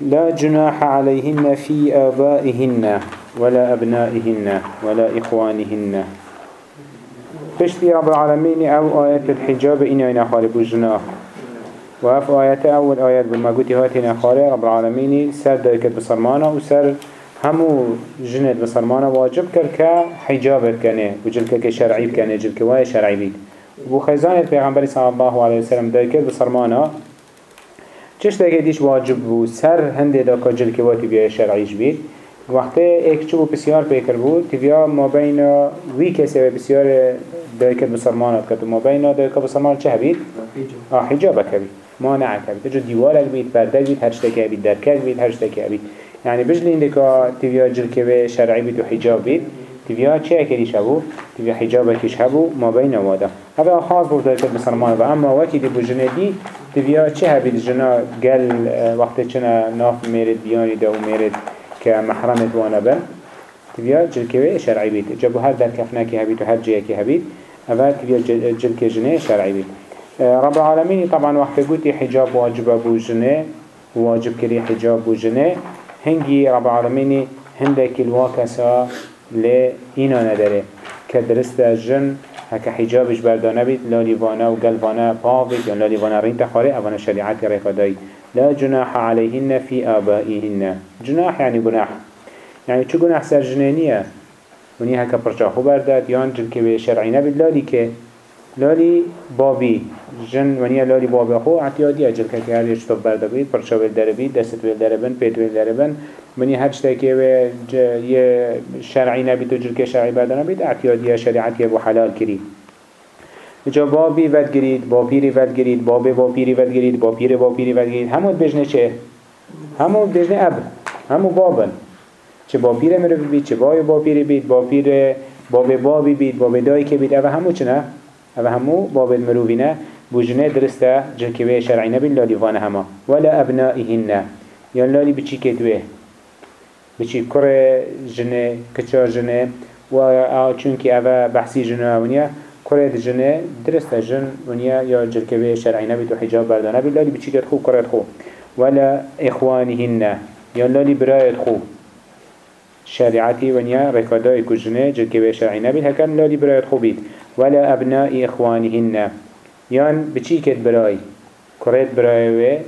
لا جناح عليهن في آبائهن ولا أبنائهن ولا إخوانهن. بشتي رب العالمين أو آيات الحجاب إنا إنا خالب الجناح وف آيات أول آيات قلت هاتنا خالي رب العالمين سر دايكت بصرمانا وسر همو جنت بصرمانا واجب كر كحجاب كنه وجل كشرعي كنه جل كواي شرعي بيت وخيزان البيغمبر صلى الله عليه وسلم دايكت بصرمانا چش تاگه دیش واجب بو سر هنده دا کجل که واتی بیای شرعیش بید وقتی ایک چو بسیار پیکر بود تیویا ما بین وی کسی و بسیار دایکت بسرمانات کد ما بین دایکت بسرمانات چه بید؟ آه حجابه کبید مانع کبید تجو دیوارک بید پرده بید هرشتکه بید درکک بید هرشتکه بید يعني بجلين دكا تبيا جلكوه شرعي بيت وحجاب بيت تبيا چه اكريش هبو تبيا حجابكش هبو ما بين وادا هذا خاص بوده كبسرمان و اما وكي دي بو جنه تبیا چه هبید جنا گل وقت چنا ناف میرد بیانی دا و میرد که محرمت وأنا بن تبیا جلکوه شرعی بید جبو هر در کفناکی هبید و هر جیه که هبید اول تبیا جلک جنه شرعی بید رب العالمين طبعا وقت قلت حجاب واجب ابو جنه واجب كري حجاب بو جنه هنگي رب العالمين هندك الواكسا لإنا نداره. كدرست جن هكا حجابش بردانه بيت لا ليوانا و قلبانا باغيت يعني لا ليوانا رين تخاري اوانا شريعات ريقاداي لا جناح عليهن في آبائهن. جناح يعني جناح يعني چو جناح سر جنانية وني هكا برشاخو برداد يان جنكي بشرعي نبيت لا لكي لالی بابی جن ونیا لالی بابی خو اعتیادی اجل که هر یه شتوب برده بید پرچا ویل داره بید دست ویل داره بند پیت ویل داره بند. منی هر شتا که یه شرعی نبید و جل که شرعی برده نبید اعتیادی شریعتی بو حلال کرید. جا بابی ود گرید با پیری ود گرید بابی با پیری ود گرید با پیر با پیری ود گرید. همون بجنه چه؟ همون بجنه اب همون بابن. چه با پیر مرو بید چه بای با پیری بید با پیر باب بابی بید باب دایی که بید اوه همون چه نه؟ اوه همو باب المروفينه بوجنه درسته جلكوه شرعي نبين لالي فانه هما ولا أبنائهن يعني لالي بچي كتوه بچي كره جنه كچار جنه و چونكي اوه بحثي جنه ونيا كره جنه درسته جن ونيا يا جلكوه شرعي نبين تو حجاب بردانه بين لالي بچي كتخو كره تخو ولا إخوانهن يعني لالي برايت خو شريعتي ونيا ركاداي كجنه جلكوه شرعي نبين هكذا لالي برايت خو بيت ولا أبناء إخوانهن. يان بچي كت براي؟ كريت براي و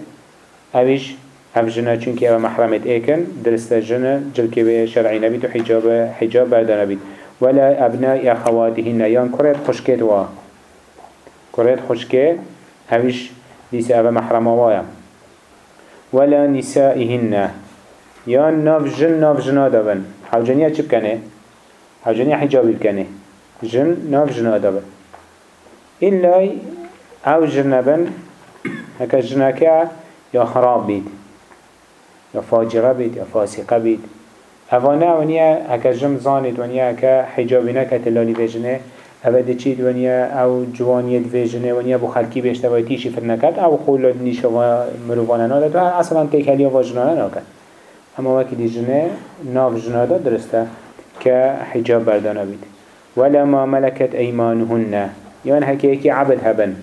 اوش هف جنة چونك أو محرمت ايكن درست جنة جلكي و شرعي نبيت و حجاب, حجاب بردا نبيت ولا أبناء أخواتهن. يان كريت خشكت وا؟ كريت خشكت اوش ديس أو محرم وايا ولا نسائهن. يان ناف جن ناف جنا دابن حوجانية چه بكنه؟ حوجانية حجابي بكنه جن ناف جنا دابن إلا آو جنبن هكا جنكا يا خراب بيت يا فاجرة بيت يا فاسقة بيت اوانا ونيا هكا جم زانت ونيا هكا حجابنا كتلالي بجنه. اوه چید ونیا آو جوانیت ویژنه ونیا بو خلکی بیشتر وای تیشی فر نکد. آو خولاد نیشه و مروفانه ناده تو أصلا تکلی و جنانه ناکد. اما وکی دی جنه ناف جناده درسته که حجاب بردانه بید. ولا ما ملكت أيمانهن. يعني هكي هكي عبد هبن.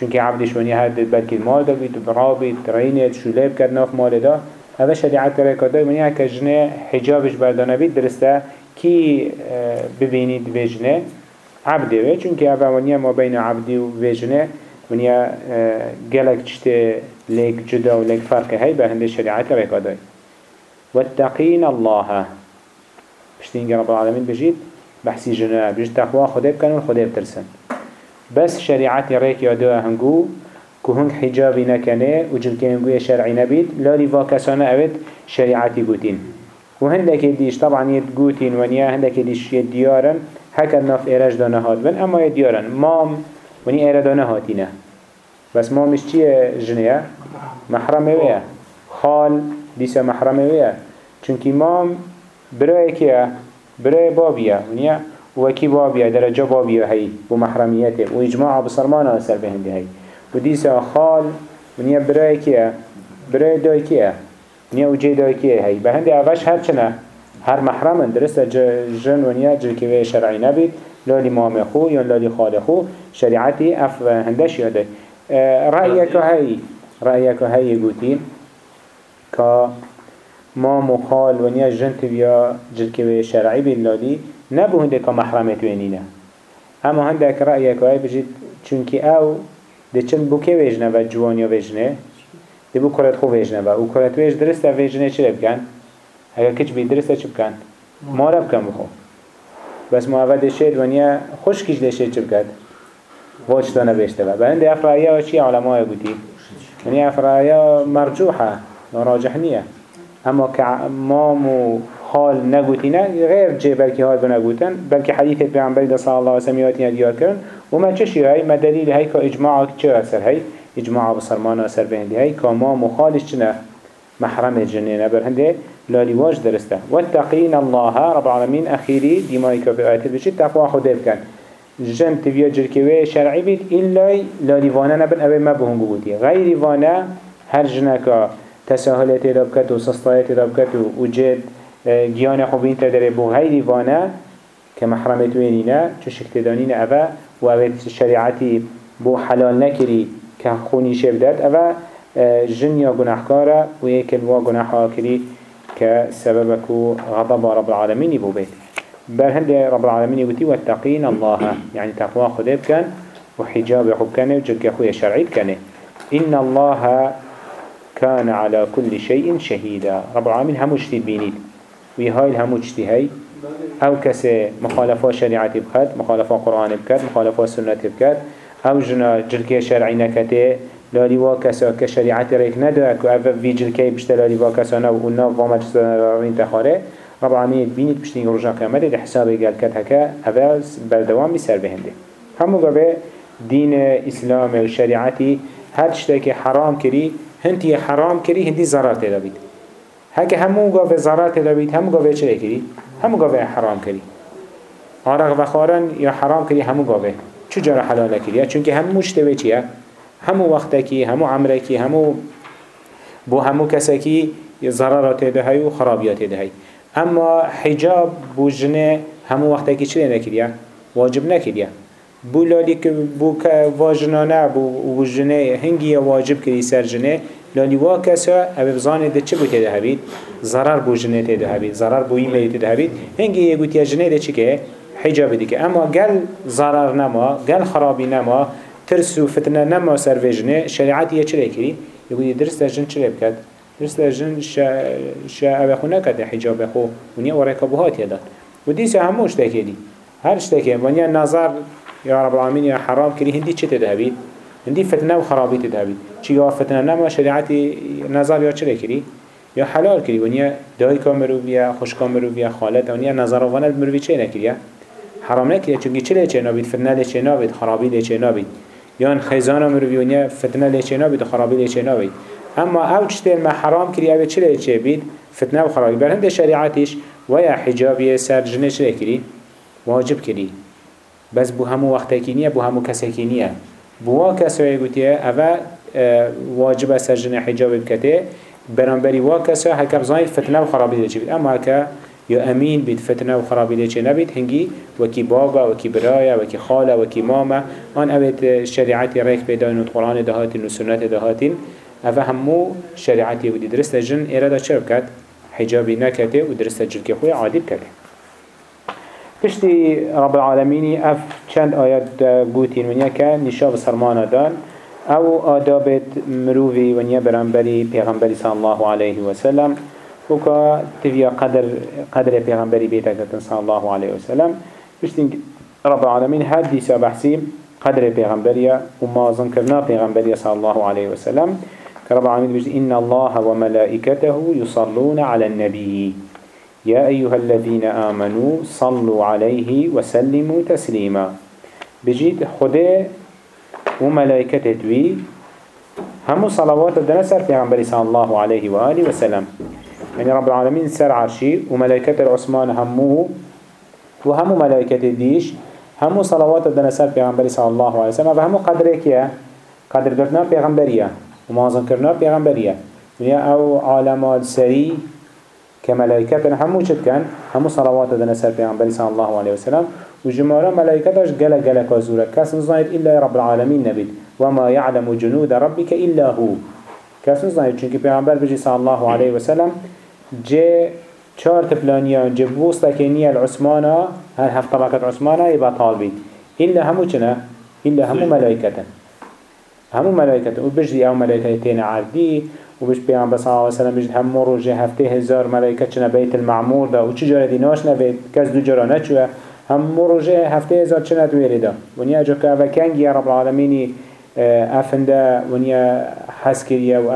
چونك عبدش وني هاد بلكي المال دا بيت برابط رينيت شلاب كد ناف مال دا. هذا شريعت كريكا دا وني هكا جنة حجابش بردانة بيت درسته كي ببينيد بجنة عبده بي. چونك وني ما بين عبدي وبجنة. وني قلق چشته ليك جدا و ليك فرق هاي بهند شريعت كريكا دا واتقين الله. بشتين رب العالمين بجيت بحثي جنة بجد تقوى خده بكن والخده بترسن بس شريعتي ريك يادوها هنگو كو هنگ حجابي نكنه وجلكي هنگو شرعي نبيت لا لفا كسانه اوت شريعتي قوتين وهندك يديش طبعا يدقوتين ونيا هندك يديش يديارن هكا ناف ايراج دانا هات بن اما يديارن مام وني ايرا دانا هاتينه بس مامش چيه جنيه محرمه ويا خال ديسا محرمه ويا چونكي مام برای که برای بابیه ونیا وکی بابیه درجه بابیه هی بو محرمیته. و اجماع بسرمان اثر به هنده هی و دیسا خال ونیا برای که برای دای که ونیا وجه دای که هی؟ به هنده اوش هر چنه؟ هر محرم درست جن ونیا جلکوه شرعی نبید. لالی مام خو یا لالی خال خو. شریعتی اف هندش یاده. رأیک هی. رأیک هی گوتین. که ما مخال ونیا جنت بیا جلکه شرعی باللادی نبو هنده که محرمت وینینه اما هنده که رأیه که بجید چونکه او ده چند بو که ویجنه و جوانیا ویجنه ده بو کرت خو ویجنه و او کرت ویج درسته ویجنه چه بکن؟ اگر کچ بی درسته چه بکن؟ ما رب کن بخو بس ما اول دشید ونیا خوش کش دشید چه بکن؟ واج دانه بیشته و بلنده افرایه و چی علماء بودی؟ یعنی افرایه مرجوحه راجح نیه اما که مامو حال نگوتینه غیر جه بلکه حال بنگوتن بلکه حدیث پیغمبری دا صلی الله علیه و آتینا دیار کرن. و ما چشی هی؟ ما دلیل هی که اجماع چه اثر هی؟ اجماع بسرمان اثر بهندی هی که ما مخالش چنه محرم جنینه برهنده لالیواج درسته. واتقین الله رب اخیری دیمایی که به آیت بشید تقوی خود بکن. جن تبیا جرکوه شرعی بید ایلا لالیوانه نبن اوه ما بهنگو بودی. غیری وانه هر جنکا تساهلات رابكت و سستایت رابكت و جد گیان خوبین تدره بو غیری وانه که محرمت وینینه چو شکتدانین اوه و اوه شریعتی بو حلال نکری که خونی شبدت اوه جن یا گناهکاره و یک الوا گناهها کری که غضب رب العالمين بو بيت بل هند رب العالمين يقولي واتقين الله يعني تقوى خده بكن وحجاب حبكنه وجلق خويا شرعي بكنه إن الله كان على كل شيء شهيدا. رب العالمين همو اشتي بينيد ويهاي همو اشتهي أو كسي مخالفة شريعة بكت مخالفة قرآن بكت مخالفة سنة بكت أو جنا جلقية شرعي نكته لالي واكسا كشريعة ريك ندوك و أو في جلقية بشتا لالي واكسا نو و ناف وما جسدين تخاره رب العالمين بينيد بشتين رجا قيامته ده حسابه قال كت هكا اول بردوام بسر بهنده همو قبه دين اسلام و شريعتي هر شتاكي حرام كري هنتی حرام کری هندی زرار تیدا هک همو گاوه زرار تیدا بید همو گاوه چه کری؟ همو گاوه حرام کری. آرق و خارن یا حرام کری همو گاوه. چو جرا حلال کری؟ چونکه هم مشتوه چیه؟ همو وقتکی همو عمرکی همو بو همو کسکی ضررات دهی و خرابیات دهی اما حجاب بوجنه همو وقتکی چی نکریه؟ واجب نکریه. بو لالی که بو که واجنانه بو جنه هنگی واجب کری سر جنه لالی وا کسا أو بزانه ده چه بو تیده هبید؟ ضرر بو جنه تیده هبید ضرر بو ایمه تیده هبید. هنگی یه گوتی جنه ده چی که؟ حجاب دیگه اما گل ضرر نما گل خرابی نما ترس و فتنه نما سر و جنه شریعت یه چه کری یه گوتی درست جن چه بکد؟ درست جن شا أو خو نکد حجاب خو ونیا ورکبوهات یداد و دیسه هموش تکیدی هر شتکه ونیا نظر يا رب العالمين يا حرام كري هندي چه تدهبيد هندي فتنه و خرابي تدهبيد چي يا فتنه نما شريعتي نظر يا چره كري يا حلال كري ونيا داي كامرو بيا خوش كامرو بيا خالت ونيا نظر وأنا مروي چه نكريا حرام نكريا چونكي چه لچه نابيد فتنه لچه نابيد خرابي لچه نابيد يان خيزانا مروي ونيا فتنه لچه نابيد خرابي لچه نابيد اما أو چتل ما حرام كري أو چه لچه بيد فتنه و خرابي. بل هنده شريعتش ويا حجابي سر جنه چه كري واجب كري بس بو همو وقتکی نیه بو همو کسکی نیه بوا کسایی گوتیه اوه واجب سجن حجاب بکته برانبری وا کسا هکب زاین فتنه و خرابی ده چه بید اما هکا یا امین بید فتنه و خرابی ده چه نبید هنگی وکی بابا وکی برایا وکی خاله وکی ماما آن اوید شریعتی ریک پیداین و قرآن دهاتین و سنت دهاتین اوه همو شریعتی بودی درست جن ایرادا چه بکد حجابی نکته و درست جل که خوی عادی بکده پشتی رب العالمینی اف چند آیات گوتین ونیا که نشاب سرمانه دان. أو آدابت مروفی ونیا برانبری پیغمبری صلی الله علیه و سلم. وكا تفيا قدر قدر پیغمبری بیتا کتن صلی الله علیه و سلم. پشتی رب العالمین هر دیسا بحثی قدر پیغمبری و مازن کرنا پیغمبری صلی الله علیه و سلم. كرب العالمين بيجي إن الله وملائكته يصلون على النبي يا أيها الذين آمنوا صلوا عليه وسلموا تسليما. بجيت خده وملائكته توي همو صلوات الدنسر في عمبالي صلى الله عليه وآله وسلم. يعني رب العالمين سر عرشي وملائكة العثمان همو وهمو ملائكة ديش همو صلوات الدنسر في عمبالي صلى الله عليه وسلم. فهمو قدرك يا قدر قرنا پیغمبرية ومازن كرنا پیغمبرية يعني أو عالمات سري كملائكة همو چد كان همو صلوات دنا سر پیغمبر صلى الله عليه وسلم. وجمارا ملائكة داش جل جل كازورة كاس نزايد إلا رب العالمين نبيد وما يعلم جنود ربك إلا هو. کس نزانید چونکه پیغمبر بجی صلی الله علیه و سلم جه چهار تپلانیان جه بوستا نیه العثمانا هر هفت طبقت عثمانا يبقى طالبين إلا همو چنه؟ إلا همو ملائكة همو ملائكة وبجدي أو ملائكتين عردي وبش بيان بس عليه وسلم بجد همو روجه هفته هزار ملائكة چنه بيت المعمور ده وچي جاره دي ناش نوید کس دو جاره نچوه. همو روجه هفته هزار چنه دویره ده ونیا جو که اوه کنگی رب العالمینی افنده ونیا حس کریه و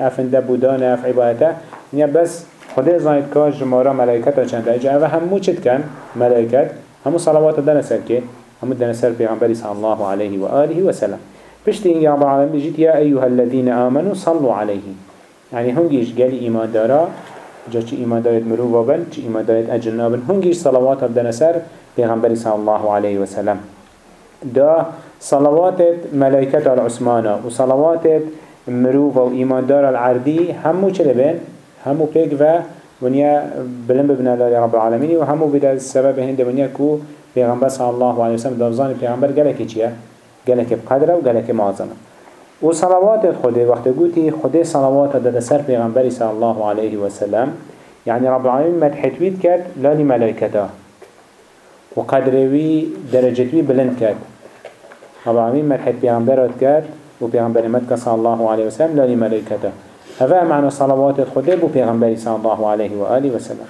افنده بودان اف عبادته. ونیا بس خدا زاید که جمارا ملائکت چنده. اجا اوه همو چید کن ملائکت. همو صلوات دن سر که؟ همو دن سر پیغمبری صلی الله علیه و آله و پشتی اینگه رب العالمین بجید یا ایوها الذین آمنوا صلوا علیه. يعني هنگیش گلی ایمان دارا جا چی ایمان دارید مروفا بن چی ایمان دارید اجنا بن. هنگیش صلوات دن سر پیغمبری صلی الله علیه و سلم. دا صلوات ملائكة العثمانة وصلوات مروفة وإيمان دار العردي همو چلي بين همو بيك و ونيا بلن ببنا الله رب العالمين وهمو بدا السبب هنده ونيا كو پیغمبر صلى الله عليه وسلم دافزان پیغمبر گلك چيه گلك بقدره و گلك معظمه و صلوات وقت قوتي خده صلوات دادا سر پیغمبر صلى الله عليه وسلم يعني رب العالمين مدحتويت كات لا لملائكته وقدروي درجتوي بلند كات رب العالمين مرحب پیغمبرات کرد و پیغمبر مدک صلی الله علیه وسلم لالی ملائکته هذا معنى صلوات خده بو پیغمبر صلی الله علیه و آله وسلم.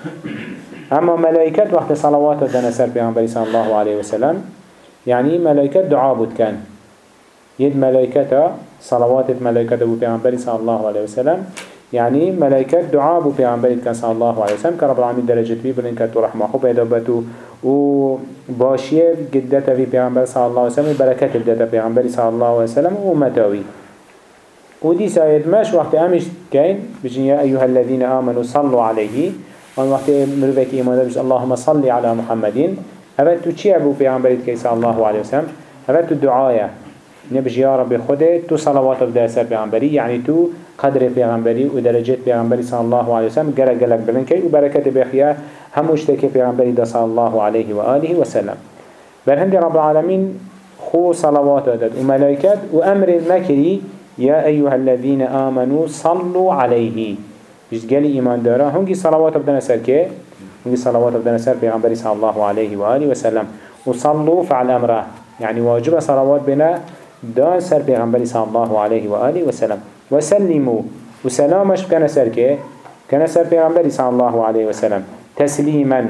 اما ملائكة وقت صلوات دنا سر پیغمبر صلی الله علیه وسلم يعني ملائكة دعا بود كان. يد ملائكة صلوات ملائكة بو پیغمبر صلی الله علیه وسلم يعني ملائكة دعاء بو پیغمبر كان صلى الله عليه وسلم كرب العالمين درجة بي بلن كتو رحمه خو پیدا بتو و باشيه قدتا في پیغمبر صلى الله عليه وسلم بركة الدتا پیغمبر صلى الله عليه وسلم و متاوي و دي سايد ماش وقت امش كين بجن يا ايها الذين آمنوا صلوا عليه وقت مروفك ايمان بجن اللهم صل على محمد هذا تو چي ابو پیغمبر كي صلى الله عليه وسلم هذا تو دعايا نبج يا رب خده تو صلوات بدأ سر پیغمبری يعني تو قدر پیغمبری و درجات پیغمبری صلى الله عليه وسلم گلک گلک بلن کی و برکت بخیا هموش تک پیغمبری دا صلى الله عليه و آله وسلم بل هند رب العالمين خو صلوات داد و ملائكت و أمر المكري يا أيها الذين آمنوا صلوا عليه بيش قالي إيمان دارا هنگي صلوات بدنا سر كي هنگي صلوات بدنا سر پیغمبری صلى الله عليه وآله وسلم وصلوا فعل أمره يعني واجب صلوات بنا دان سر پیغمبری صلی الله علیه و آله و سلم و سلمو و سلامش بکنه سر که کنه سر پیغمبری صلی الله علیه و سلم تسلیما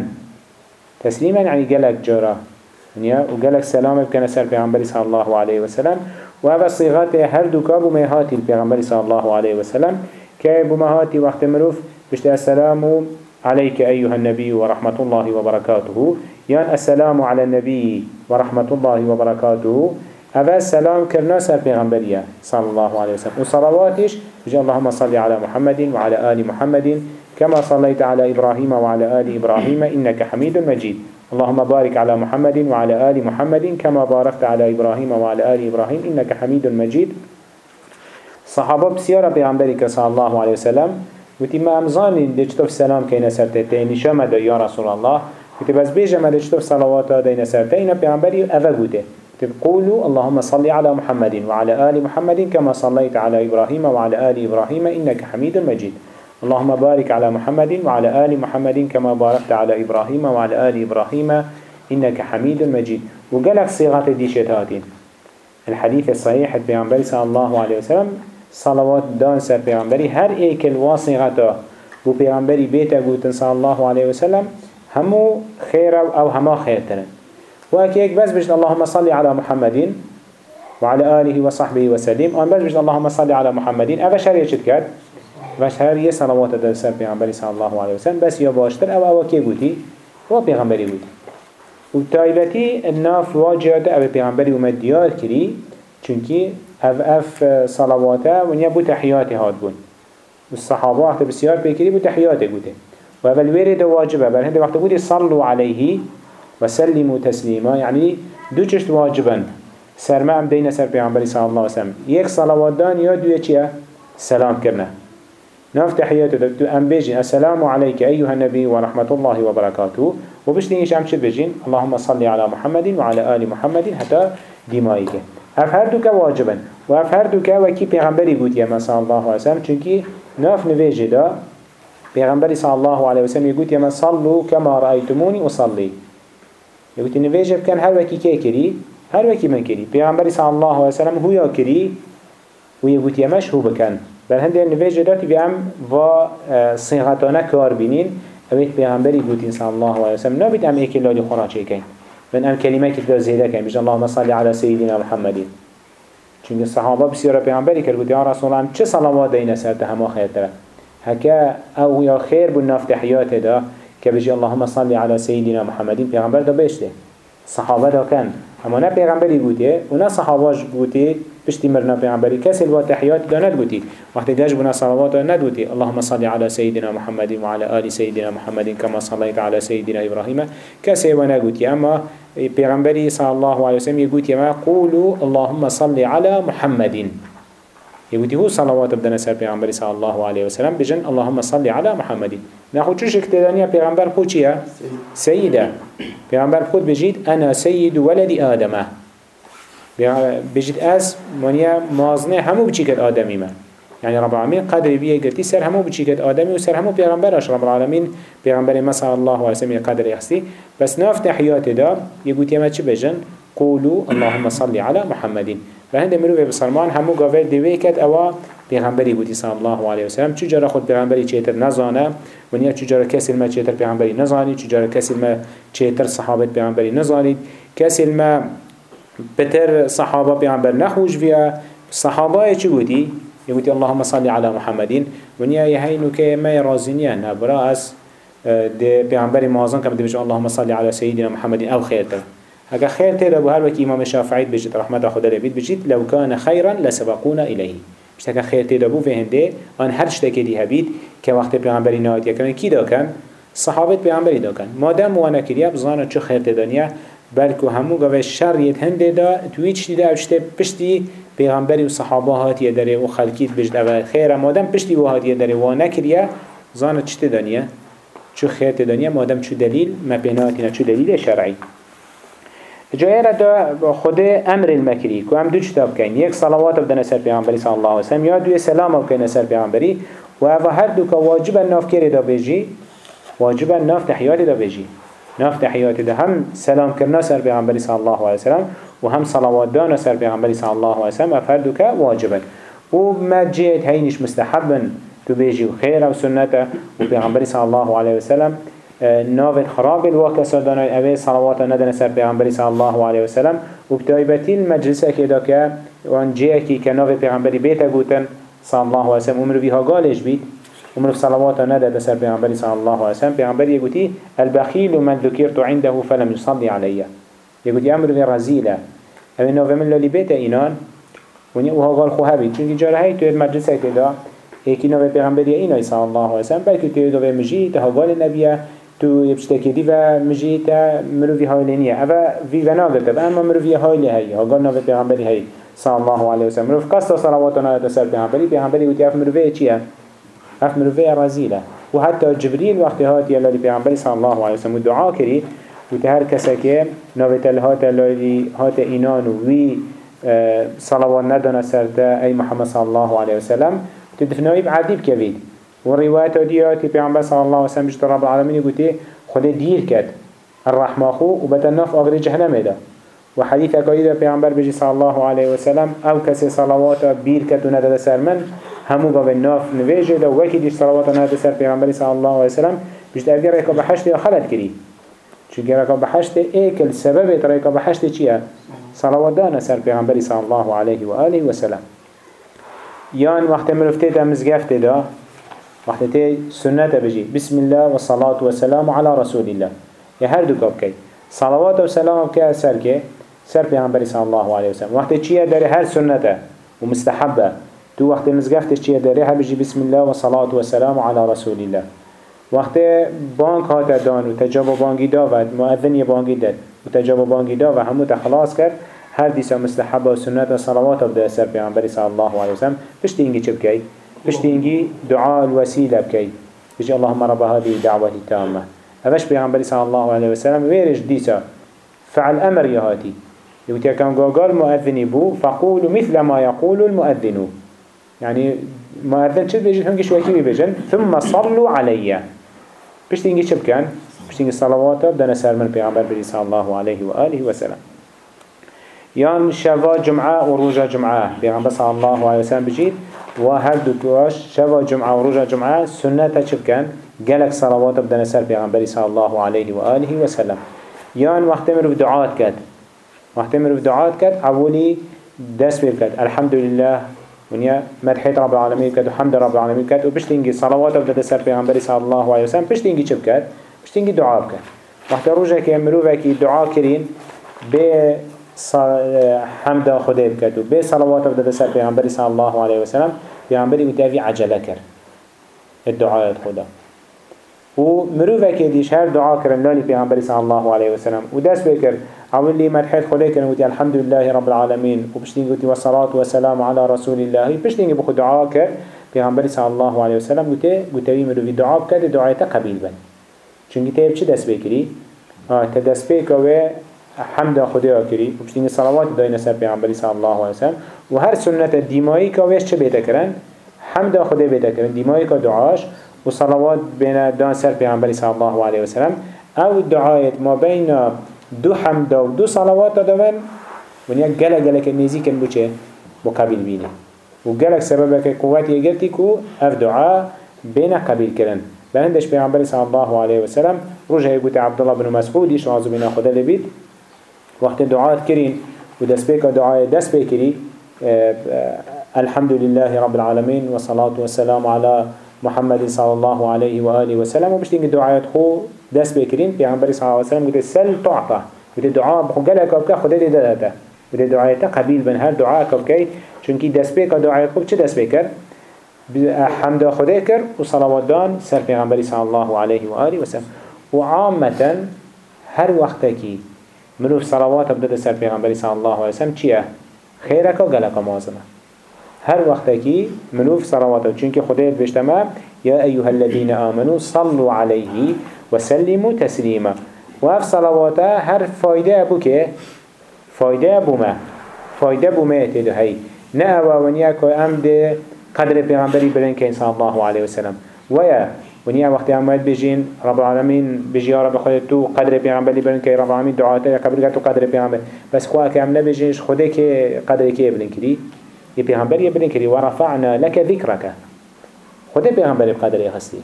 تسلیما يعني قلق جرا و قلق سلام بکنه سر پیغمبری صلی الله علیه و سلم و هذا صيغات هر دو كاب مهاتي البيغمبر صلى الله عليه وسلم كي بمهاتي وقت مروف بشت السلام عليك أيها النبي ورحمة الله وبركاته. يعني السلام على النبي ورحمة الله وبركاته. هذا سلام كرنا سر پیغمبرية صلى الله عليه وسلم. وصلواتش. بجي اللهم صل على محمد وعلى آل محمد كما صليت على إبراهيم وعلى آل إبراهيم إنك حميد مجيد. اللهم بارك على محمد وعلى آل محمد كما باركت على إبراهيم وعلى آل إبراهيم إنك حميد مجيد. صحابة بسيارة پیغمبرك صلى الله عليه وسلم. وتي ما أمزاني دي چطف سلام كينا سرتين شمد يا رسول الله وتي بس بيجا ما دي چطف صلوات دينا سرتين پیغمبري أفا قوته تقولوا اللهم صل على محمد وعلى آل محمد كما صليت على إبراهيم وعلى آل إبراهيم إنك حميد مجيد اللهم بارك على محمد وعلى آل محمد كما باركت على إبراهيم وعلى آل إبراهيم إنك حميد مجيد وقالك صيغة دي شتاتين الحديث الصحيح بيعنبري صلى الله عليه وسلم صلوات دان سر بيعنبري هر ايك الواصغة وبيعنبري بيتا قوتن صلى الله عليه وسلم همو خير أو هما ترن وهكيك بس بجن اللهم صل على محمد وعلى آله وصحبه وسلم أن بس بجن اللهم صل على محمد أفا شرية شد كاد هر صلوات در سر پیغمبری صلی الله علیه وسلم. بس یا باشتر أو أو کی بودی و پیغمبری بودی و تایبتی الناف واجهات أو پیغمبری اومد دیار کری. چونکی اف اف صلواته و نیا بو تحیات هاد بون. و الصحابه وقت بسیار پیکری بو تحیات بوده. و اول ویرد واجبه. بل هنده وقت بودی صلوا علیه وسلموا تسليما يعني دو چشت واجبا سرما ام دين سر پیغمبر صلى الله عليه وسلم یک صلوات دان یا دوی چیه؟ سلام کرنه. ناف تحياته دو ام بيجين السلام عليك أيها النبي ورحمة الله وبركاته وبش دينش ام شد بيجين اللهم صل على محمد وعلى آل محمد حتى دمائك اف هر دو که واجبن و اف که وکی پیغمبری گوتیه مثلا الله علیه وسلم چونکی ناف نویجه دا. پیغمبری صلی الله علیه وسلم یگوتیه من صلو کما رأیتمونی اصلی. یگوتی نویجه بکن هر وکی که کری هر وکی من کری. پیغمبری صلی الله علیه وسلم هویا کری و یگوتیه مش هو بکن. بل هنده نویجه داتی بی هم و صیغتانه کار بینین. اوید پیغمبری گوتین صلی الله علیه وسلم نبید ام ایکی لالی کن. من ام کلمه که دا زیده کن بجن اللهم صلی علی سیدنا محمدین چونکه صحابه بسیار پیغمبری کرد گوتی یا رسول الله چه صلوات دینه سر ده همه خیر تره هکا أو یا خیر بو نفت حیات دا که بجی اللهم صلی علی سیدنا محمدین پیغمبر دا بشته. صحابه دا کن. اما نه پیغمبری گوته و نه صحاباش گوته پشتی مرنا پیغمبری کسی الوا تحیات دا ند گوتی وقتی داش بنا صلوات دا اللهم صل على سيدنا محمد وعلى آل سيدنا محمد كما صليت على سيدنا إبراهيم کسی و نگوتی. اما پیغمبری صلی الله علیه وسلم يقول ما قولوا اللهم صل على محمد. يقول هو صلوات بدنا سر پیغمبر صلى الله عليه وسلم بجن اللهم صل على محمد. ناخو چوش اكتدانيا پیغمبر خود چيا سيدة پیغمبر خود بجید أنا سيد ولد آدم. بجید از منیا مازنه همو بچيكت آدمي ما يعني رب العالمين قدر بيه قلتي سر همو بچيكت آدمي وسر همو پیغمبرش رب العالمين پیغمبر ما صلى الله عليه وسلم قدر يخسي بس ناف تحيات دا يقول يما چه بجن قولوا اللهم صل على محمد. و هنده مروه بسلمان همو گاوه دوی کد اوا پیغمبری بودی صلی الله علیه وسلم. چجارا خود پیغمبری چیتر نزانه و نیا چجارا کسی ما چیتر پیغمبری نزانی چجارا کسی ما چیتر صحابت پیغمبری نزانید کسی ما بتر صحابة پیغمبر نخوش بیا صحابة چی بودی؟ يقول اللهم صل على محمدين. ونيا يهينو كي ما رازينيان هبرا اس ده پیغمبر معظم كم دبج اللهم صل على سيدنا محمد أو خيرته. هكا خير تيرا بو هر وكي امام الشافعي بجد رحمة خدا لبيت بجد لو كان خيرا لسبقونا إليه مش هكا خير تيرا بو في هنده آن هر شتكي دي هبيت كوقت پیغمبری نهات يكن كي دا كان صحابت پیغمبری دا كان مادام وأنا كريا بزانا چو خير تدانيا بلکو همو گوه شر ید هنده دا توی چی دا اوشته پشتی پیغمبری و صحابه هاتیه داره و خلکیت بجد اوه. خیره مادم پشتی و هاتیه داره و نکریه زانه چی دانیه؟ چو خیر تدانیه مادم چو دلیل ما بیناتینا چو دلیل شرعی. دا خود امر المکری که هم دو چطاب کن؟ یک صلوات بدن سر پیغمبری صلی الله وسلم یا دوی سلام بکن سر پیغمبری و هر دو که واجب ناف کری دا بجی؟ واجب ناف تحیات دا بجی. ناف تحیات دا هم سلام کرنا سر پیغمبری صلی الله علیه وسلم و هم صلوات دانا سر پیغمبری صلی الله علیه وسلم اف هر دو که واجبن. و ما جيت هينش مستحبا تبيجي وخير و سنته و پیغمبری صلی الله علیه وسلم ناوت خراب الوقت سردانای اوه صلوات ندن سر پیغمبری صلی الله علیه وسلم. و بتایبتی المجلس جه کی که ناو پیغمبری بیتا گوتن صلی الله علیه وسلم عمرو بیها گالش بید عمرو صلوات ندن سر پیغمبری صلی الله علیه وسلم. پیغمبری یگوتی البخیل من ذکرت عنده فلم يصلي علیه یگوتی عمرو بی رزیله اوه ناو من بیتا اینان ونیا أوها قال خواه بید چونکه جارة هی توی مجلس که دا یکی ناو پیغمبری اینای صلی الله علیه وسلم. بلکه توی دو مجی تها قال نبیه تو يبشتكي و مجيتا مروفي هايلينية أفا في وناغت أما مروفي هاي هاقال ناغت بيغمبري هاي صلى الله عليه وسلم. مروف قصة صلواتنا يتسر بيغمبري. بيغمبري وتي أف مروفي چيه أف مروفي رزيلة. وحتى جبريل وقت هات يلا بيغمبري صلى الله عليه وسلم ودعا كري وتهر كسكي ناغت الهات اللي هات إينان وي صلوات ندنا سرتا أي محمد صلى الله عليه وسلم. تدفنوه بعديب كبيد والروايات دياتي پیغمبر صلى الله عليه وسلم بجد رب العالمين يقول خود دير كد. الرحمة خو وبتنف أغر جهنم ده وحديث أكايد پیغمبر بجي صلى الله عليه وسلم أو كسي صلوات بير كد وندد سر من همو قابل ناف نواجه ده وكي ديش صلوات ندد سر پیغمبر صلى الله عليه وسلم بجد أغر ريكا بحشت خلط كري چونکه رکا بحشت ایکل سبب رکا بحشت چیه؟ صلوات دانا سر پیغمبری صلی الله و آله و سلم. یان وقت مرفته دا مزگفته دا وقت تي سنة بجي بسم الله والصلاة والسلام على رسول الله. يا هر دو كاب كي صلوات وسلام كي أسر كي سر بيغمبر صلى الله عليه وسلم. وقت چيه داري هر سنة ومستحبة تو وقت مزقفت چيه داري بجي بسم الله والصلاة والسلام على رسول الله. وقت بانك هات دان وتجاب بانكي داود مؤذن يبانكي داد. وتجاب بانكي داود همو تخلاص کرد. هر ديسا مستحبة وسنة صلوات بدا سر بيغمبر صلى الله عليه وسلم پشت اینگی چه بکی؟ بشتينجي دعاء الوسيلة بكي بيجي اللهم رب هذه الدعوة التامة. أفش بيغنبري صلى الله عليه وسلم ويرش ديسا فعل أمر يهاتي يقول كان قال مؤذني بو فقولوا مثل ما يقول المؤذن يعني مؤذن شد بيجن هنجي شوية بيجن. ثم صلوا علي. بشتينجي شب كان؟ بشتينجي الصلوات بدنا سر من بيعمر بلي صلى الله عليه وآله وسلم. يان شوا جمعة وروجا جمعة. بيعمر صلى الله عليه وسلم بجيت وهر دوتواش شوا جمعة وروجا جمعة سنة شب كان. جالك صلوات بدنا سر بيعمر صلى الله عليه وآله وسلم. يان وقت مرو دعاء كات وقت مرو دعاء كات أولي دس كات الحمد لله ونیا مدحیت رب العالمین کرد و حمد رب العالمین کرد و پشتینگی صلوات و داد سر پیغمبری صلی الله علیه وسلم پشتینگی چه کرد؟ پشتینگی دعا کرد. وقت روزه که مروه کی دعا کرین به حمد خدا بکرد و صلوات و داد سر پیغمبری صلی الله علیه وسلم پیغمبری متوی عجله کرد. الدعاء خدا. و مروه که دیش هر دعا کرن لالی پیغمبری صلی الله علیه وسلم و بکر لی مرحیت خدا کرن وتی الحمد لله رب العالمین و پشتین گوتی و صلاة و سلام علی رسول الله. پشتین بخو کرد پیغمبری صلی الله علیه وسلم گوته گوتوی مروی دعا بکرد دعایت قبیل بن چونگی تیب چه دست بکری؟ آه تدست بکوه حمد خدا کری و پشتین صلوات داین سر پیغمبری صلی الله علیه وسلم. و هر سنت دیمایی که ویش چه بیتا کرن؟ حمد خدا بیتا کرن دیمایی که دعاش. وصلوات بين دان سر پیغمبر صلى الله عليه وسلم. أو دعاية ما بين دو حمد و دو صلوات دادن ونیا گله گله که نیزی کن بچه مقابل بینه و گله سبب که قوت یگرتی کو اف دعا بین قبیل کرن بهندش پیغمبر صلی الله علیه وسلم رجع يقول عبد الله بن مسعود ایش رازو بنا خدا لبید. وقت دعات کرین و دست بیک دعای دست بیکری الحمد لله رب العالمين والصلاة والسلام على محمد صلى الله عليه وآله وسلم ومش تنجي دعايات خو دست بكرين بيعنبري صلى الله عليه وسلم قلت سل تعطى قلت دعاء بخو قلق وبكا خده دي دادا قلت دعايات قبيل بن هر دعاء كبكي چونكي دست بكا دعايات خو چه دست بكر حمد خده كر وصلوات دان سر بيعنبري صلى الله عليه وآله وسلم. وعامة هر وقتكي مروف صلوات بدأ سر بيعنبري صلى الله عليه وسلم چيه خيرك وقلق مازنه. هر وقت کی منوف صلوات چونك خدای بشتما يا أيها الذين آمنوا صلوا عليه وسلموا تسليما وهف صلوات هر فايدة أبو كه فايدة أبو ما. فايدة أبو ما تدو هاي نأوا ونيا كو أمد قدر پیغمبری بلن كين صلى الله عليه وسلم ويا ونيا وقت عماد بجين رب العالمين بجي يا رب خدای تو قدر پیغمبری بلن كي رب العالمين دعاته قبل تو قدر پیغمبر. بس خواه که عم نبجينش خدای که قدر که بلن كري يا پیغمبر يا بدن كري ورفعنا لك ذكرك. خدا پیغمبر بقدر يخستي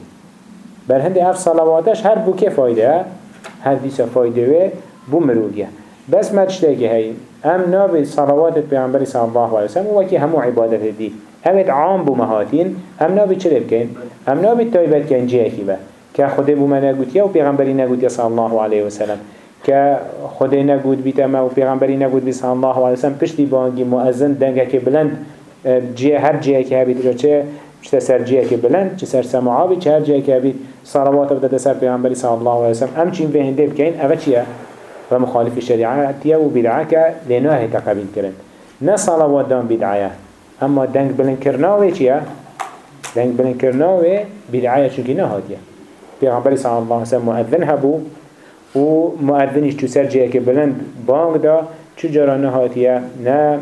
بل هندي اف صلواتش هر بو كي فايده هر ديسا فايده بو مروگيه بس ما تشتاقي هاي ام نابي صلوات پیغمبر صلى الله عليه وسلم وكي همو عبادت دي همت عام بو مهاتين ام نابي چلي بكين ام نابي تايبت كان جيكي با. که خدا بو من نگوتیا و پیغمبری نگوتیا صلی الله علیه و سلم که خدا نگود بیت ما و پیغمبری نگود بی صلی الله علیه و سلم پشتی بانگی مؤذن دنگه که بلند جه هر جه که هبید رو چه؟ چه سر جه که بلند چه سر سماعابی چه هر جه که هبید صلوات بده سر پیغمبری صلی الله علیه و سلم ام چین بهنده بکین اوه چیه؟ و مخالف شریعتیه و بدعه که لنوه تقبیل کرن نه صلوات دان بدعه اما دنگ بلند کرناوه چیه؟ دنگ بلند کرناوه بدعه چونکی نه هاتیه. پیغمبری صلی الله علیه و سلم مؤذن هبو. و مؤذنش تو سر جه که بلند بانگ دا چو جرا نهاتیه نه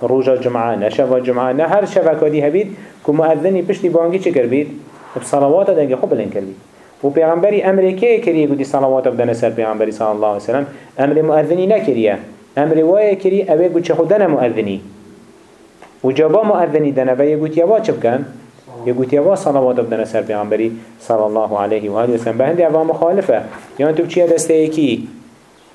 روژا جمعه نه شوا جمعه نه هر کدی هبید که مؤذنی پشتی بانگی چه کر بید؟ بصلوات دنگه خوب بلند کر بید و پیغمبری امریکه کریه گودی صلوات بدن سر پیغمبری صلی الله علیه وسلم؟ أمر مؤذنی نکریه. أمر وای کری اوه گود چه خودن مؤذنی و جابا مؤذنی دنه و یه گود یوا چه بکن؟ گود یوا صلوات بدن سر پیغمبری صلی الله علیه و آله وسلم به هندی اوا مخالفه. یعنی تو چیه دسته یکی؟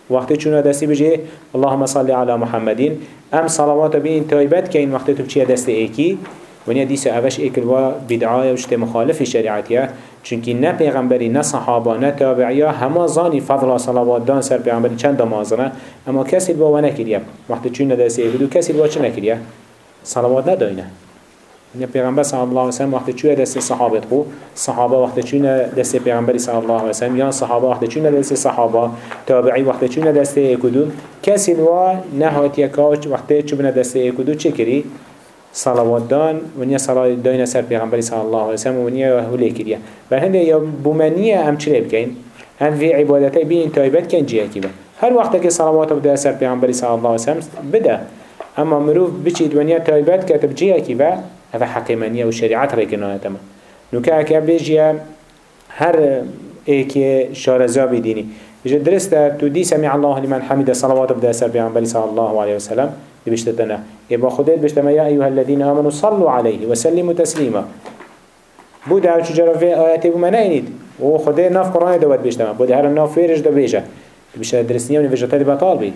وقتی چونه دستی بجه اللهم صل على محمدین. ام صلوات بین تایبت که این وقتی تو چیه دست ایکی ونیا دیس اوش ایکل و بدعای وشت مخالف شریعتیه. چونکی نه پیغمبری نه صحابه نه تابعیه همه زانی فضل صلوات دان سر پیغمبری. چند مازنه اما کسی با و نکریه. وقتی چون دست ایکدو کسی با چه نکریه؟ صلوات نداینه. يعني پیغمبر صلی الله علیه و سلم وقتی چوی دست صحابه خو صحابه وقتی چون دست پیغمبر صلی الله علیه و سلم یا صحابه وقتی چون دست صحابه تابعی وقتی چون دست کدوم کسی نوا نهات یکاش وقتی چون دست کدو چه کری؟ صلوات دان ونیا صلاه داین سر پیغمبر صلی الله علیه و سلم ونیا هولی کریه. و هنده یا بومنیه هم چه بکن؟ هم في عبادتي بين تايبت كان جيه كيبا هر وقت که صلوات بده سر پیامبری صلی الله علیه و بده. اما مروف بچید ونیا تایبت کتب جیه کی هذا حقیمانیه و شریعت ریکنه تمام نوکه اکه بجیه هر ایکی شارزا دینی. بجد درسته تو دی سمع الله لمن حمد صلوات بده سر پیامبری صلی الله علیه و سلم بيشتتنا يبقى خدت بيشتما يا أيها الذين آمنوا صلوا عليه وسلموا تسليما بوده چو جرا في آياتي بما نينيد و خده ناف قرآن دوات بيشتما بوده هر ناف فيرش دو بيجا بيشتا درسنيا و نفجتا دي بطال بيت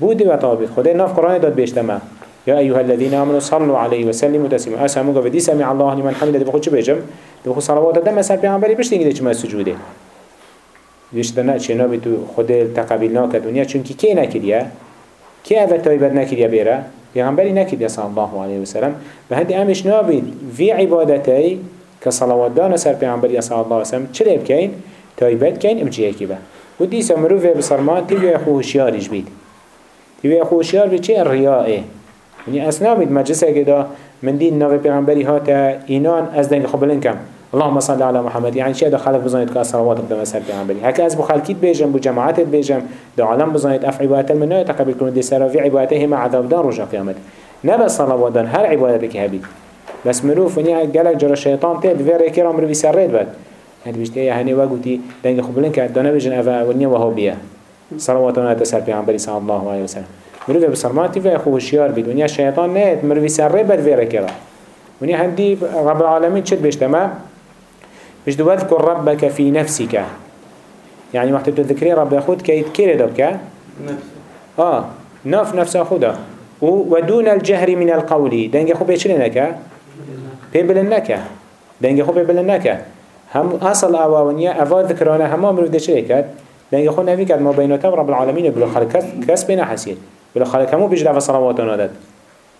بودي بطال بيت خده ناف قرآن دوات بيشتما يا أيها الذين آمنوا صلوا عليه وسلموا تسليما. أسامو قفدي سمع الله لمن حمده. دي بخود چه بيجم دي بخود صلوات. دم مثل پیغمبری بشتی اینگه چما سجوده بيشتنا چنا بتو خده تقبلنا كدنيا چونكي كي نكريا كي اوه تايبت نكريا بيرا پیغمبری نکرد صلی الله علیه و سلم. و هندی امش نابید وی عبادتی که صلوات دان سر پیغمبری صلی الله علیه و سلم. چلی بکین تایبت کین؟ امجیه کی با؟ و دیسا مروف بسرمان تیوی خو هشیاریش بید. تیوی خو هشیار بید چه؟ ریائه اسنا بید مجلسه که دا من دین نوی پیغمبری هاتا اینان از دنگ خبلن کم اللهم صل على محمد يعني شيء خلق بزانيت كاس صلوات قدام سر پیغمبری هكا از بخلقيت بيجم بو جماعات بيجم دو عالم بزانيت اف عبادت المنو تقبل كون دي سر في عبادته مع عذاب دار رجا قيامت نبا صلوات دان هر عبادتك هبي بس مروف ونيا قالك جرى الشيطان تيد في ريكي رامر في سريت بد هاد بيشت هني وقتي افا ونيا پیغمبری صلى الله عليه وسلم مروف بسرماتي في اخو هشيار بيد ونيا الشيطان نيت مروف سريت بد في ريكي ونيا هندي رب العالمين شد بيشتما مش دو واذكر ربك في نفسك يعني وقت تذكري رب يخود كي تكيري دوبك نفس آه نف نفس خدا ودون الجهر من القول دنگ خو بيچلنك بيبلنك دنگ خو بيبلنك هم اصل اواونية افا ذكرانا هم امرو ده شركت دنگ خو نبي كد ما بيناتهم رب العالمين بلو خلق كس بين حسين بلو خلق همو بيجد صلواتنا داد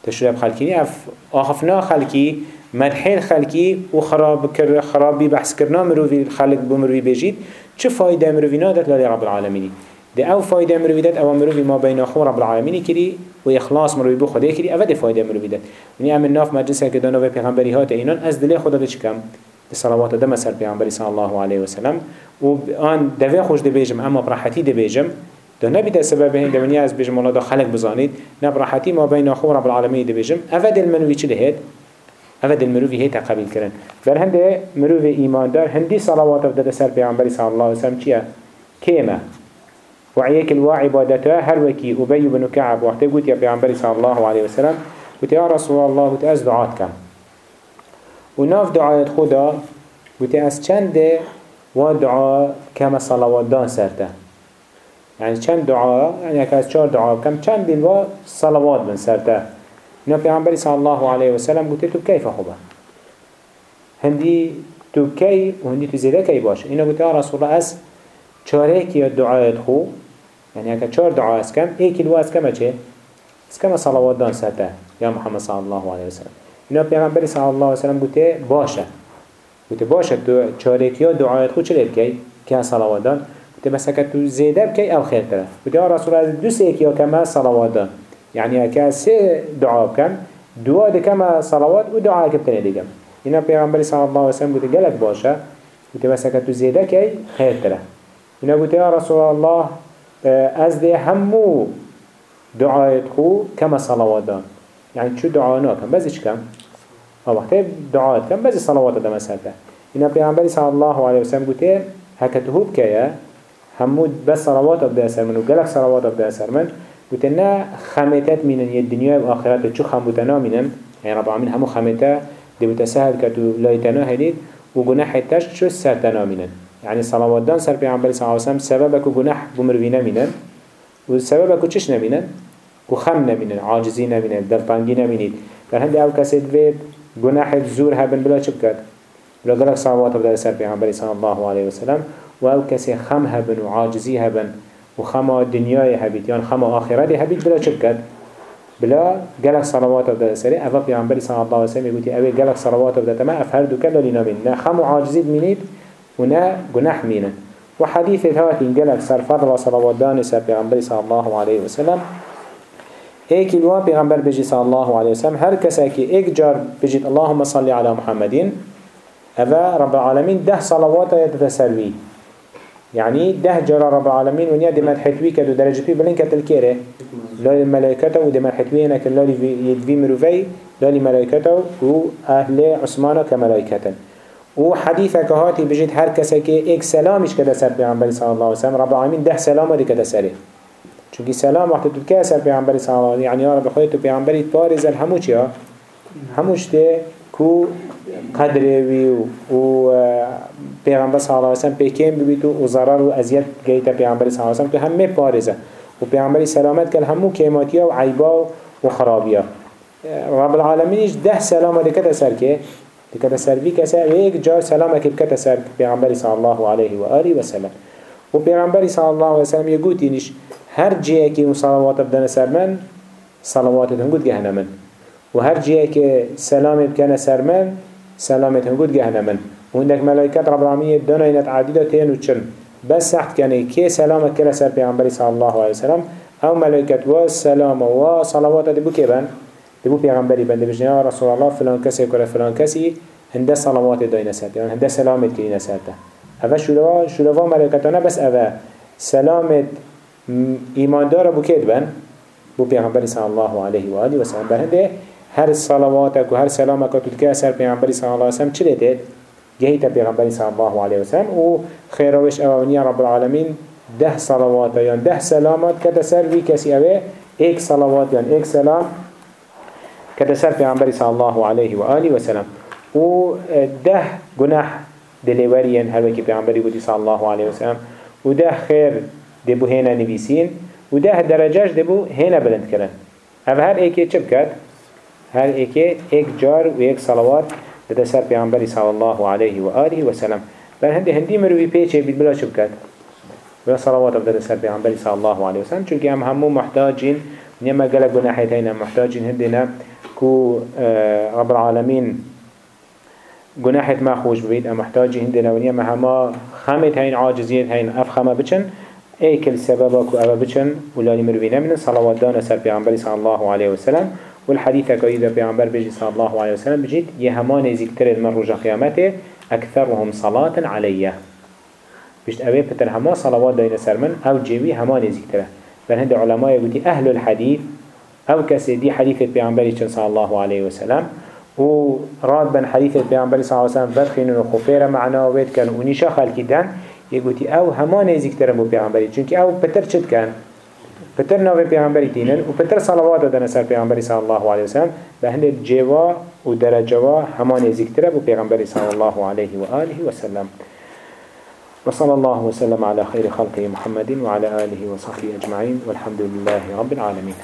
تشرب خلقيني اف آخفنا خلقي مدحین خلکی و خراب کر خرابی بحث کرنا مروی خلق بمروی بجید چه فایده مروی نادت لالی رب العالمینی؟ ده أو فایده مروی داد أو مروی ما بین خو رب العالمینی کری و اخلاص مروی بو خدا کری أو ده فایده مروی داد. ونی ام ناف مجلس که دانو پیغمبری هات اینان از دل خدا ده چکم؟ صلوات دم سر پیغمبری صلی الله علیه و سلم. و آن دوی خوش ده بیجم اما براحتی ده بیجم ده نبیده سبب هین دونی از بیجم الله ده خلق بزانید. نبراحتی ما بین خو رب العالمین ده بیجم أو ده المنوی چه لهید هذا المروفي هي تقبل كرن بل هنده مروفي إيمان دار هندي صلوات افداد سر بيعنبري صلى الله عليه وسلم چيا كيما وعيك الوا عبادته هر وكي أبي بن كعب وقت قلت يا بيعنبري صلى الله عليه وسلم قلت يا رسول الله قلت أز دعات كم وناف دعاية خدا قلت أز چند ودعا كما صلوات دان سرته يعني چند دعاء يعني كاس چار دعاء كم چند دلوا صلوات من سرته اینا پیامبری صلی الله علیه و سلم گفته تو کیف خوبه هندی تو کی؟ و هندی تو زیده کی باشه اینا گفته رسول الله از چاره کی دعایت خو؟ یعنی اگه چهار دعا از کم ایکی دو از کمه چه؟ از کمه صلوات دان سته یا محمد صلی الله علیه و سلم. اینا پیامبری صلی الله علیه و سلم گفته باشه. گفته باشه تو چاره کی دعایت خو چه کی؟ که صلوات دان؟ گفته بس اگه تو زیده کی أو خیر تره گفته رسول الله دو کی کمه صلوات. يعني اكا سي دعاء كم دعاء دي كما صلوات و دعاء كبتنه دي كم هنا پیغمبر صلى الله عليه وسلم قلت قلت باشا. قلت بس اكا تو زيده كي خير تره هنا قلت يا رسول الله از دي همو دعاء خو كما صلوات. يعني شو دعاءنا كم؟ بزيش كم؟ آه وقت دعاء كم؟ بزي صلوات دا مسألة هنا پیغمبر صلى الله عليه وسلم قلت هكا تهوب كيا همو بس صلوات ابدا اثر من وقلق صلوات ابدا اثر من؟ وتنا خمتات من الدنيا والآخرة شو خمتنا منن يعني رب العالمين همو خمتا دي بتسهل كتو لايتنا هديد وجناح تاش شو سرتنا منن. يعني صلوات دان سر بيعمل صلى الله عليه وسلم سببك جناح بمروينا منن. وسببك چش نمینن؟ و خم نمینن عاجزی نمینن دلتانگی نمینید. در هنده أو کسی دوید گناح زور هبن بلا بکد بلا گلک صلوات بدل سر پیغمبری صلی الله علیه وسلم و أو کسی خم هبن و عاجزی هبن و خما دنیای هبید یا خما آخرت هبید بلا چه بکد بلا گلک صلوات بدل سری. اوه پیغمبری صلی الله علیه وسلم يقول اوه گلک صلوات بدل تما افهر دو کلا لینا من نه خم و عاجزید منید و نه گناح مینن. وحديث هات جلك سر فضل صلوات دان سر پیغمبر صلى الله عليه وسلم ایک الوا پیغمبر بجي صلى الله عليه وسلم هر کسی که ایک جار بجید اللهم صل على محمدين اوه رب العالمين ده صلوات يتتسلوي يعني ده جرى رب العالمين ونيا دي مدحتوي كدو درجة بي بلين كتل كيره لا الملائكة ودي مدحتوي هناك لا يدفي مروفي. لا الملائكة وأهل عثمان كملائكة وحديثك هاتي بجيت هر كسا كي ايك سلامش كده سر بيعنبري صلى الله عليه وسلم. رب العالمين ده سلام دي كده سره. چونكي سلام وقت تلك سر بيعنبري صلى الله عليه وسلم يعني يا رب خيطو بيعنبري تبارز الهموش يا هموش ده كو قدره وي و پیغمبر صلی الله علیه و سلم پیکیم ببیتو و ضرر و اذیت گیتا پیغمبر صلی الله علیه و سلم تو همه پارزه و پیغمبر سلامت کل همو کیماتیا و عیبا و خرابیا رب العالمینش ده سلام دکت سر که دکت سر بی کسا یک جار سلام اکی بکت سر پیغمبر صلی الله علیه و آله و سلم. و پیغمبر صلی الله علیه و سلم یه گوتینش هر جیه که اون صلوات بدن سر من صلواتت هم گود گهنه من. و هر جیه که سلام بکنه سر من سلامت هم گود گهنه من وهندك ملائكات رب العالمين دنينت عديدة تين وچن بس سحت كان كي سلامة كلا سر پیغمبر صلى الله عليه وسلم أو ملائكات والسلام وصلوات دي بو كيبان دي بو پیغمبري بند بجن يا رسول الله فلان كسي كلا فلان كسي هنده صلوات داينا سرت يعني هنده سلامت كينا سرت هذا شلوا شلوا ملائكتنا بس هذا سلامت ايمان دار بو كيدبن بو پیغمبر صلى الله عليه هر صلواتك و هر سلامك تلك سر پیغمبر صلى الله عليه وسلم چلته جهيت پیغمبر صلى الله عليه وسلم و خيروش اوانية رب العالمين ده صلوات يعني ده سلامات كتسر في كسي اوه ايك صلوات يعني ايك سلام كتسر پیغمبر صلى الله عليه وآله وسلم و ده گناح دليوريا هر وكي پیغمبر بودي صلى الله عليه وسلم و ده خير دبو هنا نبيسين و ده درجاش دبو هنا بلند کرن. أو هر ايكي چه بكت؟ هر ايكي ايك جار و ايك صلوات بده سر پیامبری صلی الله علیه و آله و سلم. بر هندی هندی مروی پیچه بید بلا چه بکد؟ بلا صلوات بده سر پیامبری صلی الله علیه و سلم. چون هم همو محتاجین نما قال گناحیت هینا محتاجین هندینا کو رب العالمین گناحت ما خوش محتاجی هندینا و نما هما خمت هین عاجزیت هین اف خما بچن ايكل سببك وأبا بچن ولاني مروي نمن صلوات دانا سر پیغمبر صلى الله عليه وسلم والحديث كايدا بيعنبر بيجي صلى الله عليه وسلم بجيت يهمان زيكتر من رجع قيامته أكثرهم صلاة عليه بيجت أبي بتر هما صلوات دين سرمن أو جيوي همان زيكتره بل هند علماء يقولي أهل الحديث أو كسي دي حديث بيعنبر صلى الله عليه وسلم. وراد بن حديث بيعنبر صلى الله عليه وسلم بدخين وخفير معنا وبيت كان ونشا خالكي دان يقولي أو همان زيكتر بو بيعنبر چونك أو بتر كان؟ پتر ناو پیامبری تینن و پتر صلوات دادن سر پیامبری صلی الله علیه وسلم به هند جوا و درجوا همان نزدیکتره بو پیامبری صلی الله علیه و آله وسلم وصلى الله وسلم على خير خلقه محمد وعلى آله وصحبه أجمعين والحمد لله رب العالمين